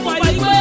nípa yìí.